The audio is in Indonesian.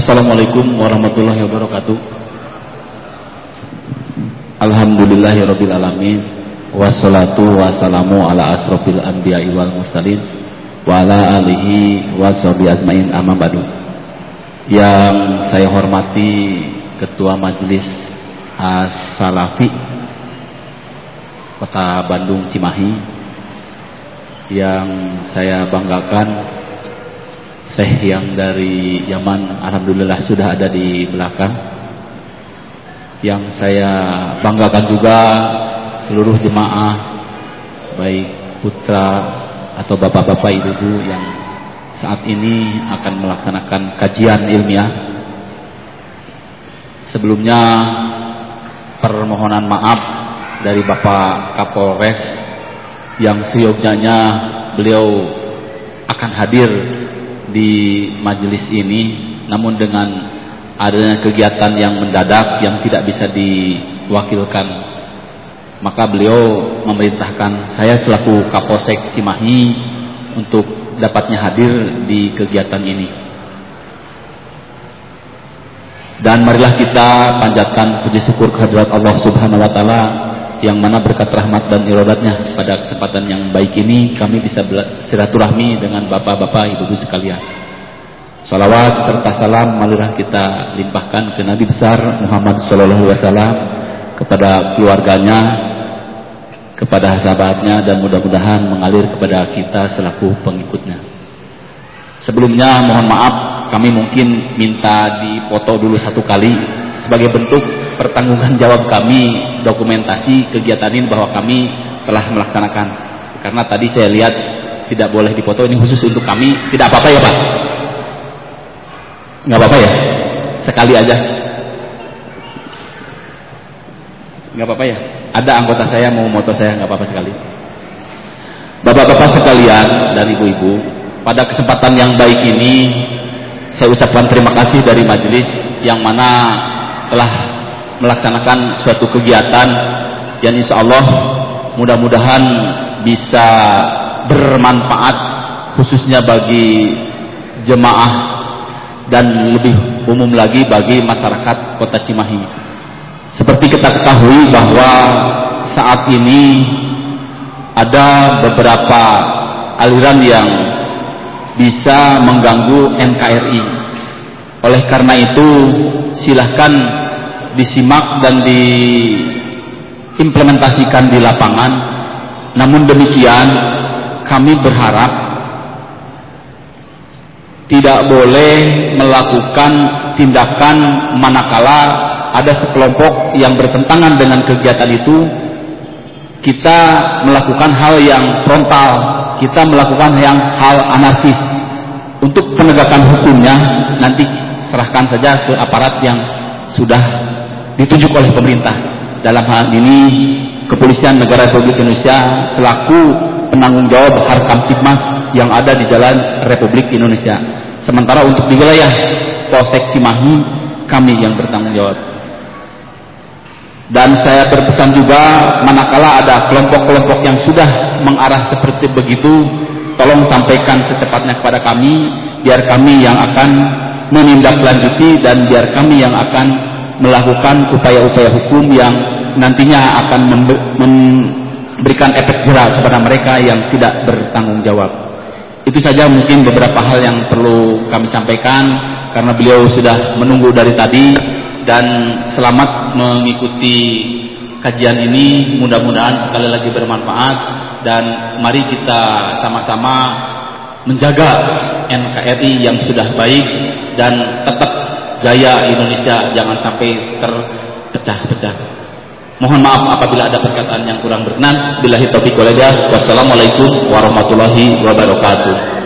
Assalamualaikum warahmatullahi wabarakatuh. Alhamdulillahirabbil alamin wassalatu wassalamu ala asrofil anbiya'i wal mursalin wa ala alihi washabi ajmain amma ba'du. Yang saya hormati Ketua Majelis As-Salafi Kota Bandung Cimahi yang saya banggakan Syekh yang dari Yaman Alhamdulillah sudah ada di belakang. Yang saya banggakan juga seluruh jemaah baik putra atau bapak-bapak ibu-ibu yang saat ini akan melaksanakan kajian ilmiah. Sebelumnya permohonan maaf dari Bapak Kapolres yang seyogyanya beliau akan hadir di majelis ini namun dengan adanya kegiatan yang mendadak yang tidak bisa diwakilkan maka beliau memerintahkan saya selaku Kapolsek Cimahi untuk dapatnya hadir di kegiatan ini. Dan marilah kita panjatkan puji syukur kehadirat Allah Subhanahu wa taala yang mana berkat rahmat dan irodatnya pada kesempatan yang baik ini kami bisa silaturahmi dengan bapak-bapak ibu-ibu sekalian. Salawat serta salam marilah kita limpahkan ke Nabi besar Muhammad Sallallahu Alaihi Wasallam kepada keluarganya, kepada sahabatnya dan mudah-mudahan mengalir kepada kita selaku pengikutnya. Sebelumnya mohon maaf kami mungkin minta dipoto dulu satu kali sebagai bentuk pertanggungan jawab kami dokumentasi kegiatan ini bahwa kami telah melaksanakan. Karena tadi saya lihat tidak boleh dipoto ini khusus untuk kami. Tidak apa-apa ya Pak? Nggak apa-apa ya? Sekali aja. Nggak apa-apa ya? Ada anggota saya mau moto saya nggak apa-apa sekali. Bapak-bapak sekalian dan ibu-ibu pada kesempatan yang baik ini saya ucapkan terima kasih dari majelis yang mana telah melaksanakan suatu kegiatan yang insya Allah mudah-mudahan bisa bermanfaat khususnya bagi jemaah dan lebih umum lagi bagi masyarakat kota Cimahi. Seperti kita ketahui bahwa saat ini ada beberapa aliran yang bisa mengganggu NKRI. Oleh karena itu silahkan disimak dan diimplementasikan di lapangan. Namun demikian, kami berharap tidak boleh melakukan tindakan manakala ada sekelompok yang bertentangan dengan kegiatan itu kita melakukan hal yang frontal kita melakukan yang hal anarkis untuk penegakan hukumnya nanti serahkan saja ke aparat yang sudah ditunjuk oleh pemerintah. Dalam hal ini Kepolisian Negara Republik Indonesia selaku penanggung jawab Harkam Tipmas yang ada di Jalan Republik Indonesia. Sementara untuk di wilayah Polsek Cimahi kami yang bertanggung jawab. Dan saya berpesan juga manakala ada kelompok-kelompok yang sudah mengarah seperti begitu, tolong sampaikan secepatnya kepada kami biar kami yang akan menindaklanjuti dan biar kami yang akan melakukan upaya-upaya hukum yang nantinya akan memberikan efek jerah kepada mereka yang tidak bertanggung jawab. Itu saja mungkin beberapa hal yang perlu kami sampaikan karena beliau sudah menunggu dari tadi. Dan selamat mengikuti kajian ini. Mudah-mudahan sekali lagi bermanfaat. Dan mari kita sama-sama menjaga NKRI yang sudah baik dan tetap gaya Indonesia jangan sampai terpecah-pecah. Mohon maaf apabila ada perkataan yang kurang berkenan. Billahi taufiq wal Wassalamualaikum warahmatullahi wabarakatuh.